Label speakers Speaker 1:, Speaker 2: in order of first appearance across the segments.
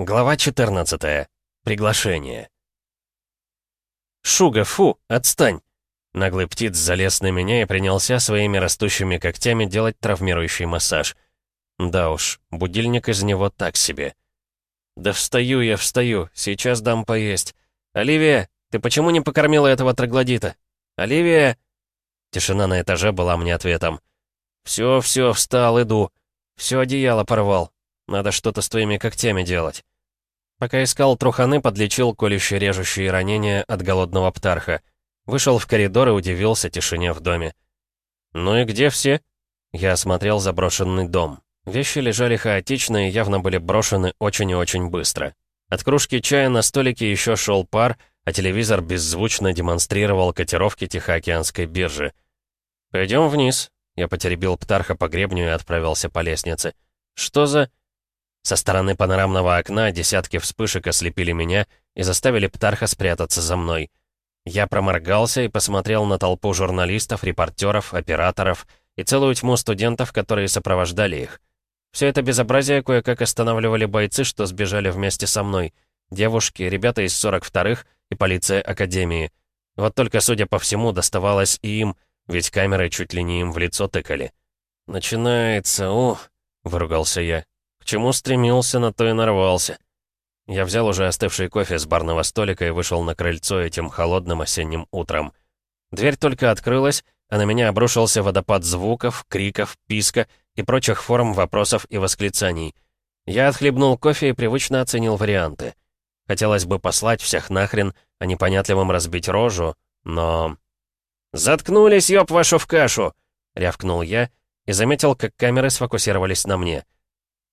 Speaker 1: Глава 14. Приглашение. «Шуга, фу, отстань!» Наглый птиц залез на меня и принялся своими растущими когтями делать травмирующий массаж. Да уж, будильник из него так себе. «Да встаю я, встаю, сейчас дам поесть. Оливия, ты почему не покормила этого троглодита? Оливия!» Тишина на этаже была мне ответом. «Все, все, встал, иду. Все одеяло порвал. Надо что-то с твоими когтями делать». Пока искал труханы, подлечил колюще-режущие ранения от голодного птарха. Вышел в коридор и удивился тишине в доме. «Ну и где все?» Я осмотрел заброшенный дом. Вещи лежали хаотично и явно были брошены очень и очень быстро. От кружки чая на столике еще шел пар, а телевизор беззвучно демонстрировал котировки Тихоокеанской биржи. «Пойдем вниз», — я потеребил Птарха по гребню и отправился по лестнице. «Что за...» Со стороны панорамного окна десятки вспышек ослепили меня и заставили Птарха спрятаться за мной. Я проморгался и посмотрел на толпу журналистов, репортеров, операторов и целую тьму студентов, которые сопровождали их. Все это безобразие кое-как останавливали бойцы, что сбежали вместе со мной. Девушки, ребята из 42-х и полиция Академии. Вот только, судя по всему, доставалось и им, ведь камеры чуть ли не им в лицо тыкали. «Начинается, ух!» — выругался я чему стремился, на то и нарвался. Я взял уже остывший кофе с барного столика и вышел на крыльцо этим холодным осенним утром. Дверь только открылась, а на меня обрушился водопад звуков, криков, писка и прочих форм вопросов и восклицаний. Я отхлебнул кофе и привычно оценил варианты. Хотелось бы послать всех нахрен, а непонятливым разбить рожу, но... «Заткнулись, ёб вашу в кашу!» — рявкнул я и заметил, как камеры сфокусировались на мне —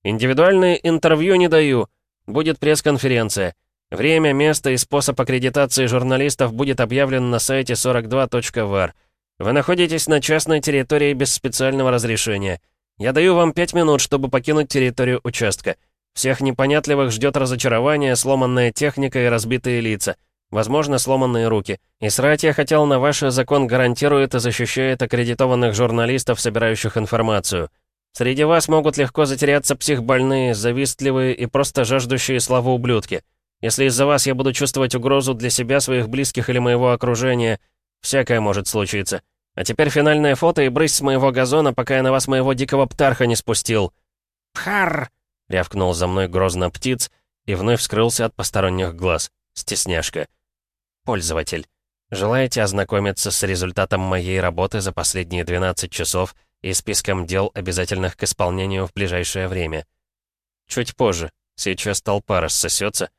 Speaker 1: Индивидуальные интервью не даю. Будет пресс-конференция. Время, место и способ аккредитации журналистов будет объявлен на сайте 42.var. Вы находитесь на частной территории без специального разрешения. Я даю вам пять минут, чтобы покинуть территорию участка. Всех непонятливых ждет разочарование, сломанная техника и разбитые лица. Возможно, сломанные руки. И срать я хотел на ваше закон гарантирует и защищает аккредитованных журналистов, собирающих информацию. Среди вас могут легко затеряться психбольные, завистливые и просто жаждущие славы ублюдки. Если из-за вас я буду чувствовать угрозу для себя, своих близких или моего окружения, всякое может случиться. А теперь финальное фото и брысь с моего газона, пока я на вас моего дикого птарха не спустил». «Пхар!» — рявкнул за мной грозно птиц и вновь скрылся от посторонних глаз. Стесняшка. «Пользователь, желаете ознакомиться с результатом моей работы за последние 12 часов и списком дел, обязательных к исполнению в ближайшее время. Чуть позже, сейчас толпа рассосется.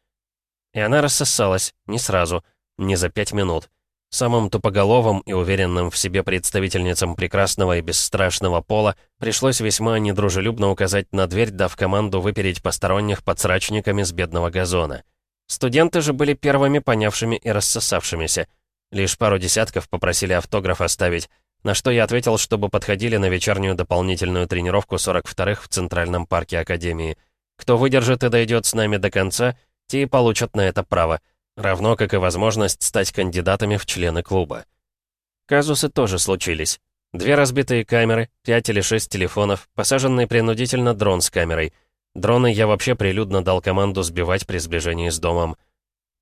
Speaker 1: И она рассосалась, не сразу, не за пять минут. Самым тупоголовым и уверенным в себе представительницам прекрасного и бесстрашного пола пришлось весьма недружелюбно указать на дверь, дав команду выпереть посторонних подсрачниками с бедного газона. Студенты же были первыми понявшими и рассосавшимися. Лишь пару десятков попросили автограф оставить, на что я ответил, чтобы подходили на вечернюю дополнительную тренировку 42-х в Центральном парке Академии. Кто выдержит и дойдет с нами до конца, те и получат на это право, равно как и возможность стать кандидатами в члены клуба. Казусы тоже случились. Две разбитые камеры, пять или шесть телефонов, посаженный принудительно дрон с камерой. Дроны я вообще прилюдно дал команду сбивать при сближении с домом.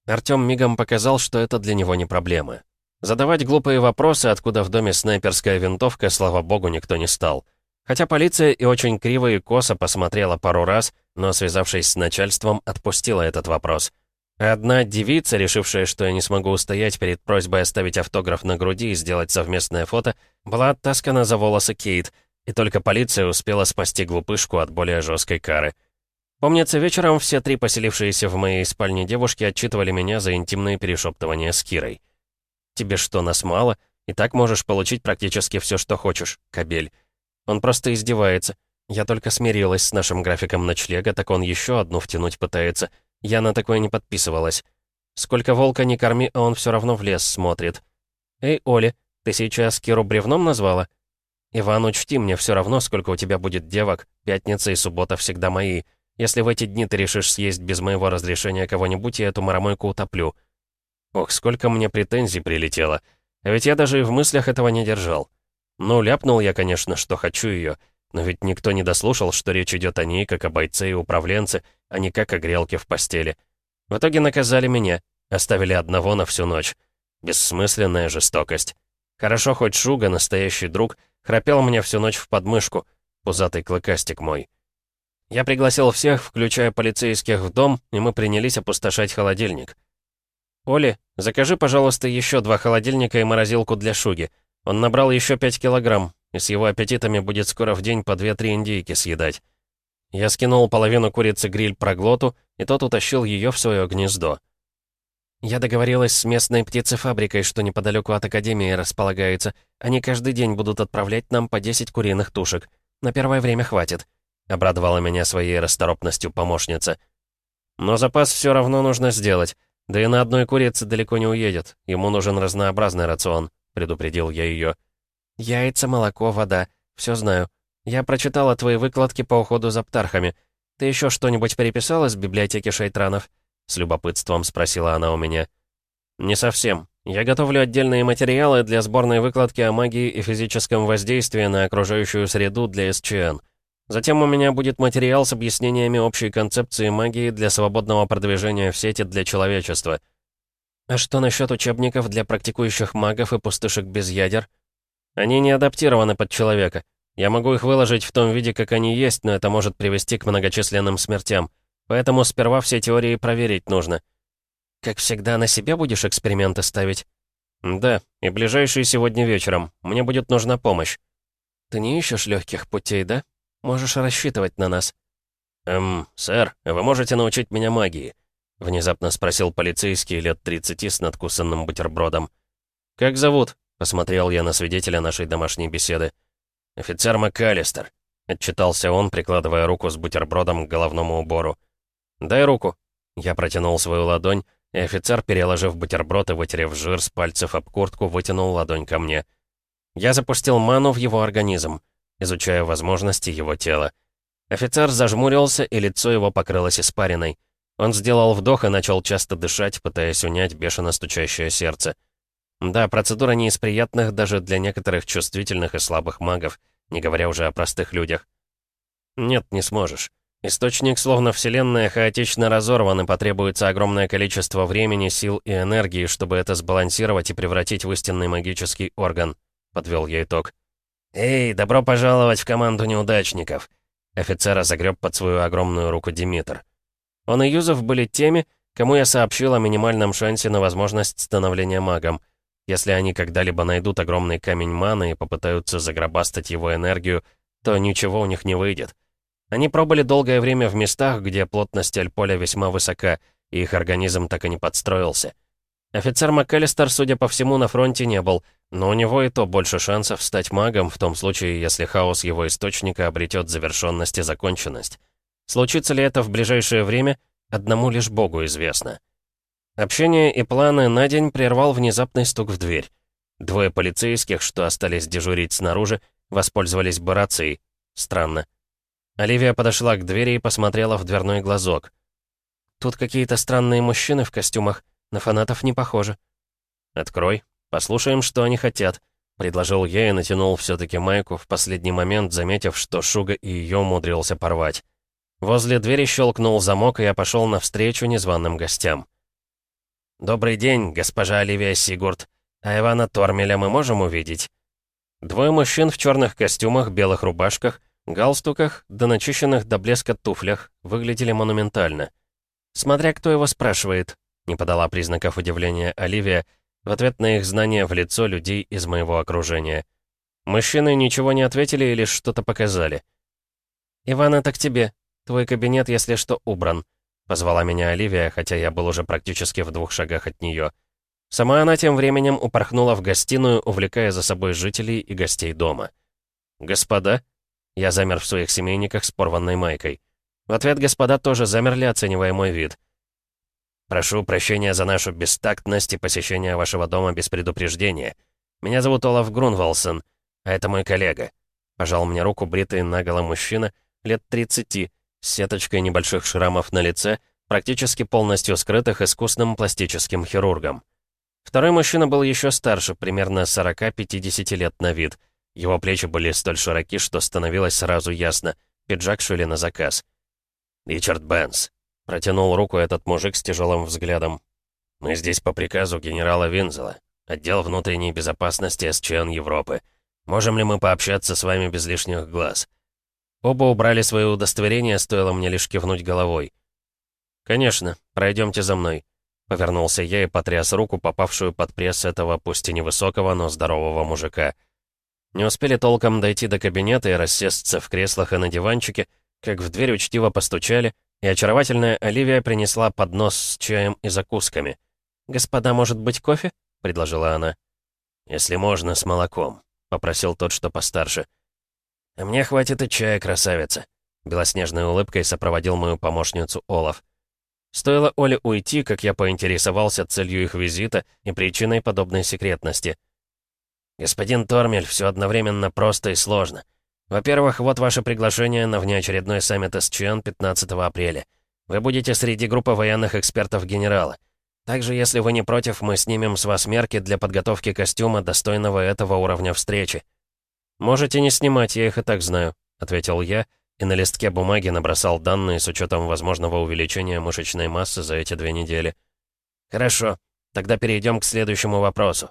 Speaker 1: Артём мигом показал, что это для него не проблема. Задавать глупые вопросы, откуда в доме снайперская винтовка, слава богу, никто не стал. Хотя полиция и очень криво и косо посмотрела пару раз, но, связавшись с начальством, отпустила этот вопрос. Одна девица, решившая, что я не смогу устоять перед просьбой оставить автограф на груди и сделать совместное фото, была оттаскана за волосы Кейт, и только полиция успела спасти глупышку от более жесткой кары. Помнится, вечером все три поселившиеся в моей спальне девушки отчитывали меня за интимные перешептывания с Кирой. Тебе что, нас мало? И так можешь получить практически все, что хочешь, кабель. Он просто издевается. Я только смирилась с нашим графиком ночлега, так он еще одну втянуть пытается. Я на такое не подписывалась. Сколько волка не корми, а он все равно в лес смотрит. Эй, Оля, ты сейчас Киру бревном назвала? Иван, учти, мне все равно, сколько у тебя будет девок. Пятница и суббота всегда мои. Если в эти дни ты решишь съесть без моего разрешения кого-нибудь, я эту маромойку утоплю. Ох, сколько мне претензий прилетело. А ведь я даже и в мыслях этого не держал. Ну, ляпнул я, конечно, что хочу ее. Но ведь никто не дослушал, что речь идет о ней, как о бойце и управленце, а не как о грелке в постели. В итоге наказали меня, оставили одного на всю ночь. Бессмысленная жестокость. Хорошо, хоть Шуга, настоящий друг, храпел мне всю ночь в подмышку, пузатый клыкастик мой. Я пригласил всех, включая полицейских, в дом, и мы принялись опустошать холодильник. «Оли, закажи, пожалуйста, еще два холодильника и морозилку для Шуги. Он набрал еще пять килограмм, и с его аппетитами будет скоро в день по две-три индейки съедать». Я скинул половину курицы гриль проглоту, и тот утащил ее в свое гнездо. Я договорилась с местной птицефабрикой, что неподалеку от Академии располагается. Они каждый день будут отправлять нам по 10 куриных тушек. На первое время хватит. Обрадовала меня своей расторопностью помощница. Но запас все равно нужно сделать. Да и на одной курице далеко не уедет. Ему нужен разнообразный рацион, предупредил я ее. Яйца, молоко, вода. Все знаю. Я прочитала твои выкладки по уходу за птархами. Ты еще что-нибудь переписал из библиотеки шайтранов? С любопытством спросила она у меня. Не совсем. Я готовлю отдельные материалы для сборной выкладки о магии и физическом воздействии на окружающую среду для СЧН. Затем у меня будет материал с объяснениями общей концепции магии для свободного продвижения в сети для человечества. А что насчет учебников для практикующих магов и пустышек без ядер? Они не адаптированы под человека. Я могу их выложить в том виде, как они есть, но это может привести к многочисленным смертям. Поэтому сперва все теории проверить нужно. Как всегда, на себе будешь эксперименты ставить? Да, и ближайшие сегодня вечером. Мне будет нужна помощь. Ты не ищешь легких путей, да? Можешь рассчитывать на нас». «Эм, сэр, вы можете научить меня магии?» — внезапно спросил полицейский лет 30 с надкусанным бутербродом. «Как зовут?» — посмотрел я на свидетеля нашей домашней беседы. «Офицер МакАлистер», — отчитался он, прикладывая руку с бутербродом к головному убору. «Дай руку». Я протянул свою ладонь, и офицер, переложив бутерброд и вытерев жир с пальцев об куртку, вытянул ладонь ко мне. Я запустил ману в его организм изучая возможности его тела. Офицер зажмурился, и лицо его покрылось испариной. Он сделал вдох и начал часто дышать, пытаясь унять бешено стучащее сердце. Да, процедура не из приятных даже для некоторых чувствительных и слабых магов, не говоря уже о простых людях. Нет, не сможешь. Источник, словно вселенная, хаотично разорван, и потребуется огромное количество времени, сил и энергии, чтобы это сбалансировать и превратить в истинный магический орган, подвел я итог. «Эй, добро пожаловать в команду неудачников!» Офицера загреб под свою огромную руку Димитр. Он и Юзов были теми, кому я сообщил о минимальном шансе на возможность становления магом. Если они когда-либо найдут огромный камень маны и попытаются загробастать его энергию, то ничего у них не выйдет. Они пробыли долгое время в местах, где плотность альполя весьма высока, и их организм так и не подстроился. Офицер МакКаллистер, судя по всему, на фронте не был, но у него и то больше шансов стать магом, в том случае, если хаос его источника обретет завершенность и законченность. Случится ли это в ближайшее время, одному лишь Богу известно. Общение и планы на день прервал внезапный стук в дверь. Двое полицейских, что остались дежурить снаружи, воспользовались бы рацией. Странно. Оливия подошла к двери и посмотрела в дверной глазок. «Тут какие-то странные мужчины в костюмах. На фанатов не похоже». «Открой», «Послушаем, что они хотят», — предложил я и натянул все-таки майку, в последний момент заметив, что Шуга и ее умудрился порвать. Возле двери щелкнул замок, и я пошел навстречу незваным гостям. «Добрый день, госпожа Оливия Сигурд. А Ивана Тормеля мы можем увидеть?» Двое мужчин в черных костюмах, белых рубашках, галстуках, да начищенных до блеска туфлях, выглядели монументально. «Смотря кто его спрашивает», — не подала признаков удивления Оливия, в ответ на их знания в лицо людей из моего окружения. Мужчины ничего не ответили и лишь что-то показали. «Иван, это к тебе. Твой кабинет, если что, убран», — позвала меня Оливия, хотя я был уже практически в двух шагах от нее. Сама она тем временем упорхнула в гостиную, увлекая за собой жителей и гостей дома. «Господа?» Я замер в своих семейниках с порванной майкой. В ответ господа тоже замерли, оценивая мой вид. Прошу прощения за нашу бестактность и посещение вашего дома без предупреждения. Меня зовут Олаф Грунвалсон, а это мой коллега». Пожал мне руку бритый наголо мужчина, лет 30, с сеточкой небольших шрамов на лице, практически полностью скрытых искусным пластическим хирургом. Второй мужчина был еще старше, примерно 40-50 лет на вид. Его плечи были столь широки, что становилось сразу ясно. Пиджак шили на заказ. «Ричард Бенс», — протянул руку этот мужик с тяжелым взглядом. «Мы здесь по приказу генерала Винзела, отдел внутренней безопасности СЧН Европы. Можем ли мы пообщаться с вами без лишних глаз?» Оба убрали свои удостоверения, стоило мне лишь кивнуть головой. «Конечно, пройдемте за мной», — повернулся я и потряс руку, попавшую под пресс этого, пусть и невысокого, но здорового мужика. Не успели толком дойти до кабинета и рассесться в креслах и на диванчике, как в дверь учтиво постучали, и очаровательная Оливия принесла поднос с чаем и закусками. «Господа, может быть, кофе?» — предложила она. «Если можно, с молоком», — попросил тот, что постарше. «А мне хватит и чая, красавица», — белоснежной улыбкой сопроводил мою помощницу Олаф. Стоило Оле уйти, как я поинтересовался целью их визита и причиной подобной секретности. «Господин Тормель, все одновременно просто и сложно. Во-первых, вот ваше приглашение на внеочередной саммит СЧН 15 апреля. Вы будете среди группы военных экспертов генерала. Также, если вы не против, мы снимем с вас мерки для подготовки костюма, достойного этого уровня встречи». «Можете не снимать, я их и так знаю», — ответил я, и на листке бумаги набросал данные с учетом возможного увеличения мышечной массы за эти две недели. «Хорошо, тогда перейдем к следующему вопросу.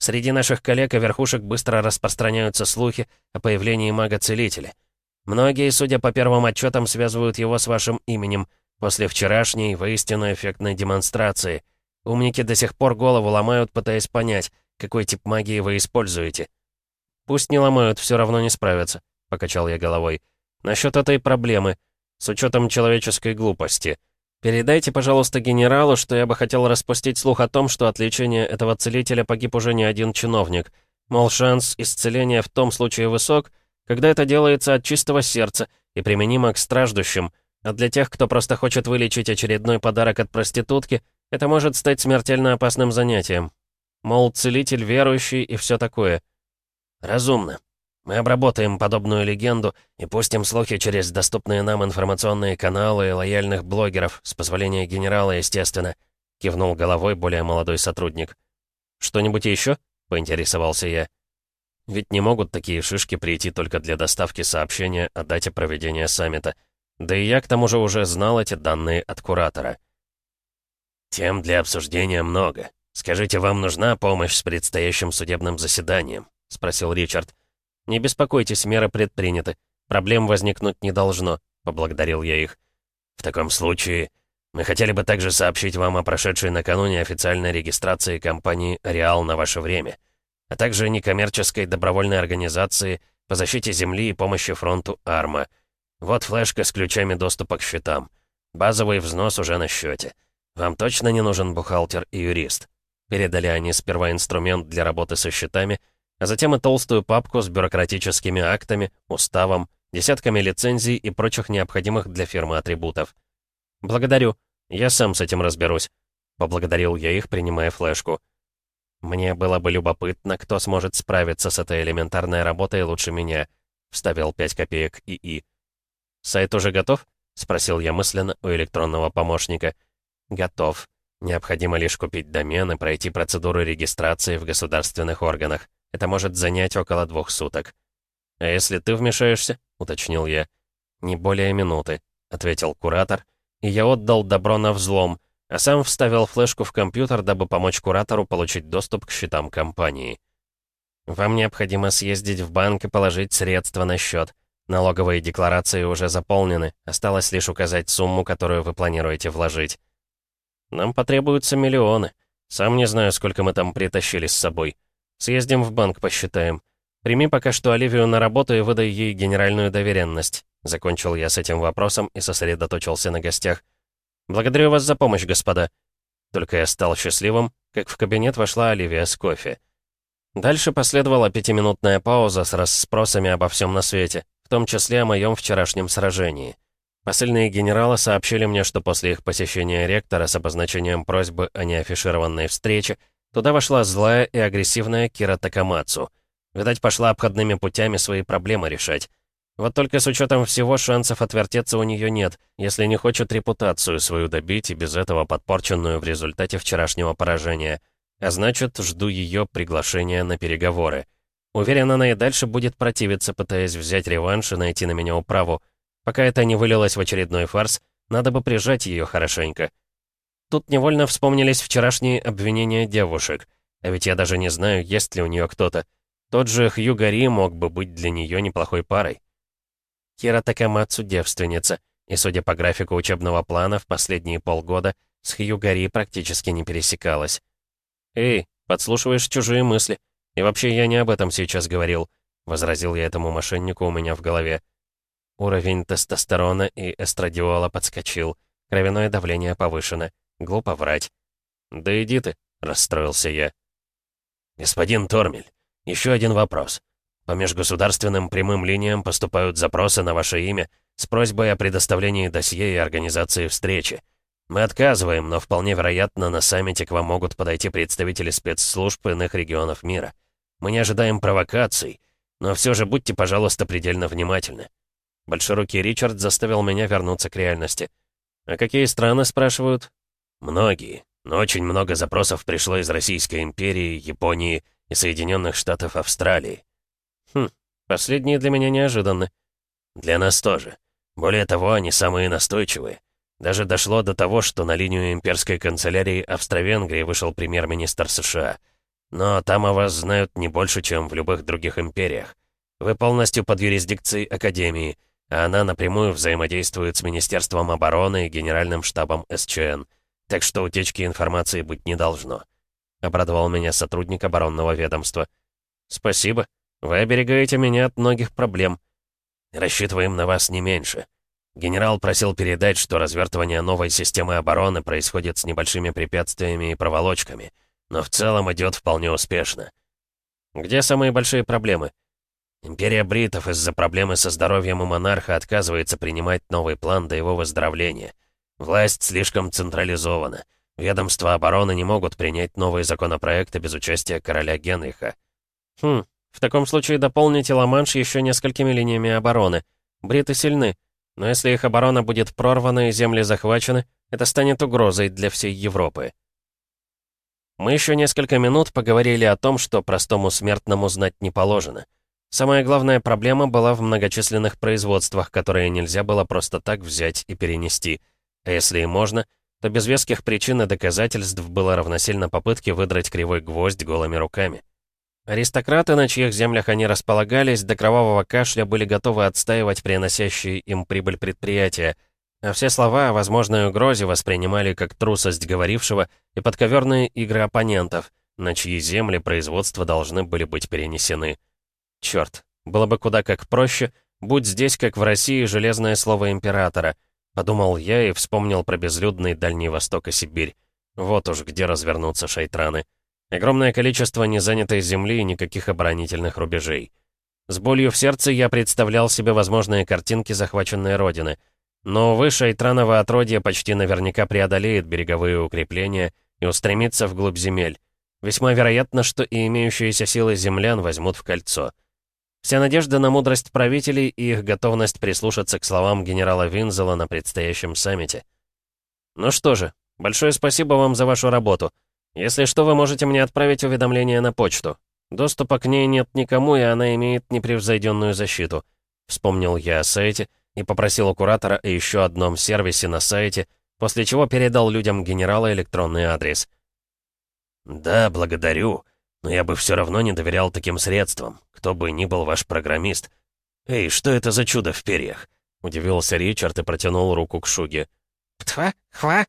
Speaker 1: Среди наших коллег и верхушек быстро распространяются слухи о появлении мага-целителя. Многие, судя по первым отчетам, связывают его с вашим именем после вчерашней, воистину эффектной демонстрации. Умники до сих пор голову ломают, пытаясь понять, какой тип магии вы используете. «Пусть не ломают, все равно не справятся», — покачал я головой. Насчет этой проблемы, с учетом человеческой глупости. Передайте, пожалуйста, генералу, что я бы хотел распустить слух о том, что от лечения этого целителя погиб уже не один чиновник. Мол, шанс исцеления в том случае высок, когда это делается от чистого сердца и применимо к страждущим, а для тех, кто просто хочет вылечить очередной подарок от проститутки, это может стать смертельно опасным занятием. Мол, целитель верующий и все такое. Разумно. Мы обработаем подобную легенду и пустим слухи через доступные нам информационные каналы и лояльных блогеров, с позволения генерала, естественно», — кивнул головой более молодой сотрудник. «Что-нибудь еще?» — поинтересовался я. Ведь не могут такие шишки прийти только для доставки сообщения о дате проведения саммита. Да и я к тому же уже знал эти данные от куратора. «Тем для обсуждения много. Скажите, вам нужна помощь с предстоящим судебным заседанием?» — спросил Ричард. «Не беспокойтесь, меры предприняты. Проблем возникнуть не должно», — поблагодарил я их. «В таком случае, мы хотели бы также сообщить вам о прошедшей накануне официальной регистрации компании «Реал» на ваше время, а также некоммерческой добровольной организации по защите Земли и помощи фронту «Арма». Вот флешка с ключами доступа к счетам. Базовый взнос уже на счете. Вам точно не нужен бухгалтер и юрист?» Передали они сперва инструмент для работы со счетами, а затем и толстую папку с бюрократическими актами, уставом, десятками лицензий и прочих необходимых для фирмы атрибутов. «Благодарю. Я сам с этим разберусь», — поблагодарил я их, принимая флешку. «Мне было бы любопытно, кто сможет справиться с этой элементарной работой лучше меня», — вставил 5 копеек ИИ. «Сайт уже готов?» — спросил я мысленно у электронного помощника. «Готов. Необходимо лишь купить домен и пройти процедуру регистрации в государственных органах. Это может занять около двух суток. «А если ты вмешаешься?» — уточнил я. «Не более минуты», — ответил куратор, и я отдал добро на взлом, а сам вставил флешку в компьютер, дабы помочь куратору получить доступ к счетам компании. «Вам необходимо съездить в банк и положить средства на счет. Налоговые декларации уже заполнены, осталось лишь указать сумму, которую вы планируете вложить». «Нам потребуются миллионы. Сам не знаю, сколько мы там притащили с собой», Съездим в банк, посчитаем. Прими пока что Оливию на работу и выдай ей генеральную доверенность». Закончил я с этим вопросом и сосредоточился на гостях. «Благодарю вас за помощь, господа». Только я стал счастливым, как в кабинет вошла Оливия с кофе. Дальше последовала пятиминутная пауза с расспросами обо всем на свете, в том числе о моем вчерашнем сражении. Посыльные генерала сообщили мне, что после их посещения ректора с обозначением просьбы о неафишированной встрече Туда вошла злая и агрессивная Кира Такамацу. Видать, пошла обходными путями свои проблемы решать. Вот только с учетом всего шансов отвертеться у нее нет, если не хочет репутацию свою добить и без этого подпорченную в результате вчерашнего поражения. А значит, жду ее приглашения на переговоры. Уверен, она и дальше будет противиться, пытаясь взять реванш и найти на меня управу. Пока это не вылилось в очередной фарс, надо бы прижать ее хорошенько. Тут невольно вспомнились вчерашние обвинения девушек. А ведь я даже не знаю, есть ли у нее кто-то. Тот же Хью Гарри мог бы быть для нее неплохой парой. Кира Такамацу девственница, и, судя по графику учебного плана, в последние полгода с Хью Гарри практически не пересекалась. «Эй, подслушиваешь чужие мысли. И вообще я не об этом сейчас говорил», — возразил я этому мошеннику у меня в голове. Уровень тестостерона и эстрадиола подскочил. Кровяное давление повышено. Глупо врать. «Да иди ты», — расстроился я. «Господин Тормель, еще один вопрос. По межгосударственным прямым линиям поступают запросы на ваше имя с просьбой о предоставлении досье и организации встречи. Мы отказываем, но вполне вероятно, на саммите к вам могут подойти представители спецслужб иных регионов мира. Мы не ожидаем провокаций, но все же будьте, пожалуйста, предельно внимательны. Большерукий Ричард заставил меня вернуться к реальности. «А какие страны?» — спрашивают. «Многие, но очень много запросов пришло из Российской империи, Японии и Соединенных Штатов Австралии. Хм, последние для меня неожиданны. Для нас тоже. Более того, они самые настойчивые. Даже дошло до того, что на линию имперской канцелярии Австро-Венгрии вышел премьер-министр США. Но там о вас знают не больше, чем в любых других империях. Вы полностью под юрисдикцией Академии, а она напрямую взаимодействует с Министерством обороны и Генеральным штабом СЧН. Так что утечки информации быть не должно. Обрадовал меня сотрудник оборонного ведомства. «Спасибо», вы оберегаете меня от многих проблем. Рассчитываем на вас не меньше. Генерал просил передать, что развертывание новой системы обороны происходит с небольшими препятствиями и проволочками, но в целом идет вполне успешно. Где самые большие проблемы? Империя бритов из-за проблемы со здоровьем у монарха отказывается принимать новый план до его выздоровления. Власть слишком централизована. Ведомства обороны не могут принять новые законопроекты без участия короля Генриха. Хм, в таком случае дополните Ла-Манш еще несколькими линиями обороны. Бриты сильны, но если их оборона будет прорвана и земли захвачены, это станет угрозой для всей Европы. Мы еще несколько минут поговорили о том, что простому смертному знать не положено. Самая главная проблема была в многочисленных производствах, которые нельзя было просто так взять и перенести. А если и можно, то без веских причин и доказательств было равносильно попытке выдрать кривой гвоздь голыми руками. Аристократы, на чьих землях они располагались, до кровавого кашля были готовы отстаивать приносящие им прибыль предприятия, а все слова о возможной угрозе воспринимали как трусость говорившего и подковерные игры оппонентов, на чьи земли производства должны были быть перенесены. Черт, было бы куда как проще, будь здесь, как в России, железное слово императора, подумал я и вспомнил про безлюдный Дальний Восток и Сибирь. Вот уж где развернутся шайтраны. Огромное количество незанятой земли и никаких оборонительных рубежей. С болью в сердце я представлял себе возможные картинки захваченной родины. Но, увы, Шайтраново отродье почти наверняка преодолеет береговые укрепления и устремится вглубь земель. Весьма вероятно, что и имеющиеся силы землян возьмут в кольцо. Вся надежда на мудрость правителей и их готовность прислушаться к словам генерала Винзела на предстоящем саммите. Ну что же, большое спасибо вам за вашу работу. Если что, вы можете мне отправить уведомление на почту. Доступа к ней нет никому, и она имеет непревзойденную защиту. Вспомнил я о сайте и попросил у куратора о еще одном сервисе на сайте, после чего передал людям генерала электронный адрес. «Да, благодарю, но я бы все равно не доверял таким средствам, кто бы ни был ваш программист. Эй, что это за чудо в перьях?» Удивился Ричард и протянул руку к Шуге. «Птва? Хва?»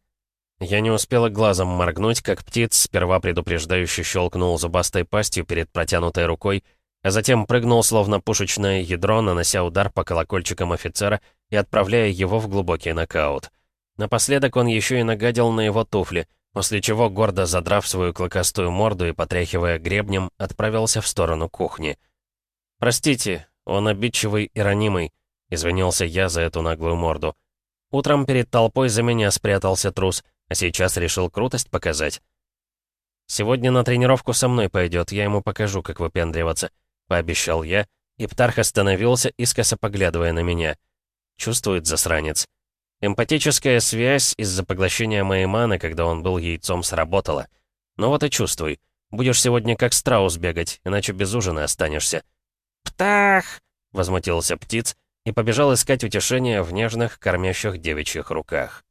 Speaker 1: Я не успела глазом моргнуть, как птиц сперва предупреждающе щелкнул зубастой пастью перед протянутой рукой, а затем прыгнул словно пушечное ядро, нанося удар по колокольчикам офицера и отправляя его в глубокий нокаут. Напоследок он еще и нагадил на его туфли, после чего, гордо задрав свою клыкастую морду и потряхивая гребнем, отправился в сторону кухни. «Простите, он обидчивый и ранимый», — извинился я за эту наглую морду. Утром перед толпой за меня спрятался трус — а сейчас решил крутость показать. «Сегодня на тренировку со мной пойдет, я ему покажу, как выпендриваться», — пообещал я, и Птарх остановился, искоса поглядывая на меня. Чувствует засранец. Эмпатическая связь из-за поглощения моей маны, когда он был яйцом, сработала. Ну вот и чувствуй. Будешь сегодня как страус бегать, иначе без ужина останешься».
Speaker 2: «Птах!»
Speaker 1: — возмутился птиц и побежал искать утешения в нежных, кормящих девичьих руках.